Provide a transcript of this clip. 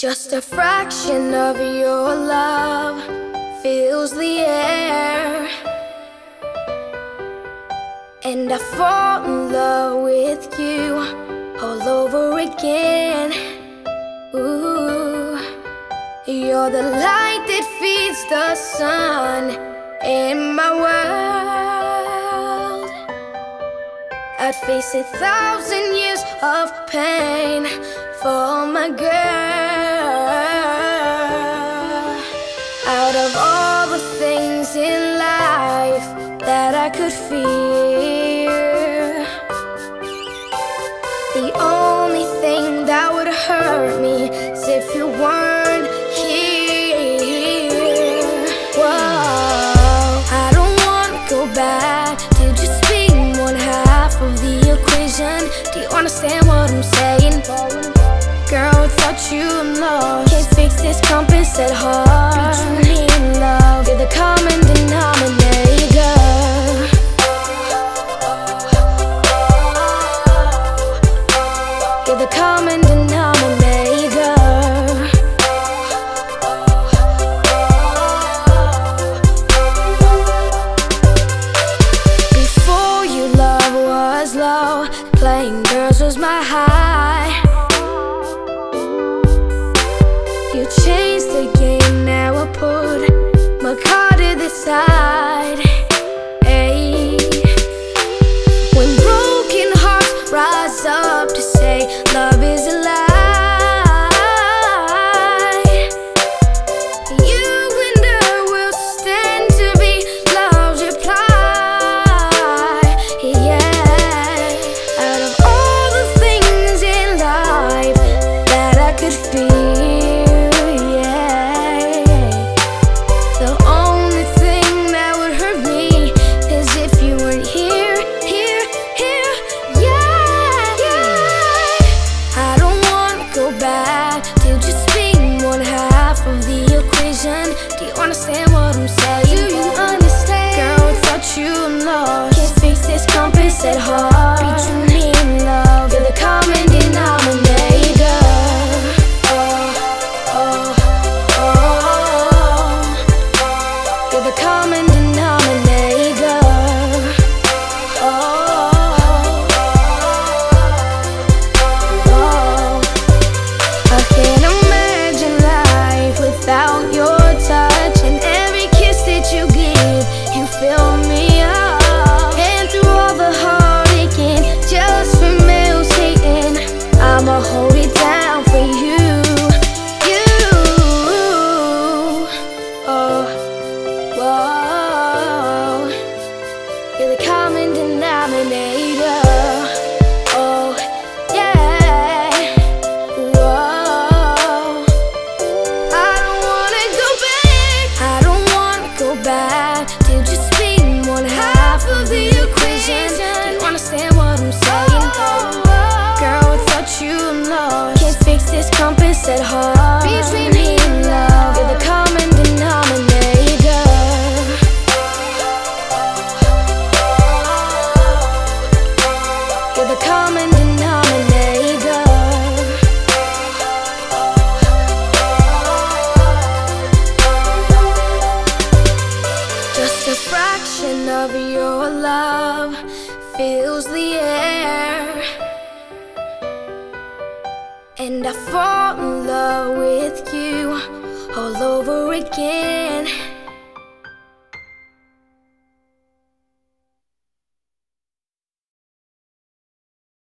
Just a fraction of your love fills the air. And I fall in love with you all over again. Ooh, you're the light that feeds the sun in my world. I'd face a thousand years of pain for my girl. Out of all the things in life that I could fear, the only thing that would hurt me is if you weren't here. Whoa, I don't wanna go back just being one half of the equation. Do you understand what I'm saying? Girl, without you I'm lost. Can't fix this compass at heart. Be truly in love. You're the common denominator. You're the common denominator. Before you, love was low. Playing girls was my high. You changed the game, now I put my card to the side. Ay. When broken hearts rise up to say love is a back to just being one half of the equation. Do you understand what I'm saying? Do you Oh, yeah. Whoa, I don't wanna go back. I don't wanna go back to just being one half of the equation. Do you understand what I'm saying? Oh, oh, oh. Girl, without you I'm lost. Can't fix this compass at heart. Love fills the air. And I fall in love with you all over again.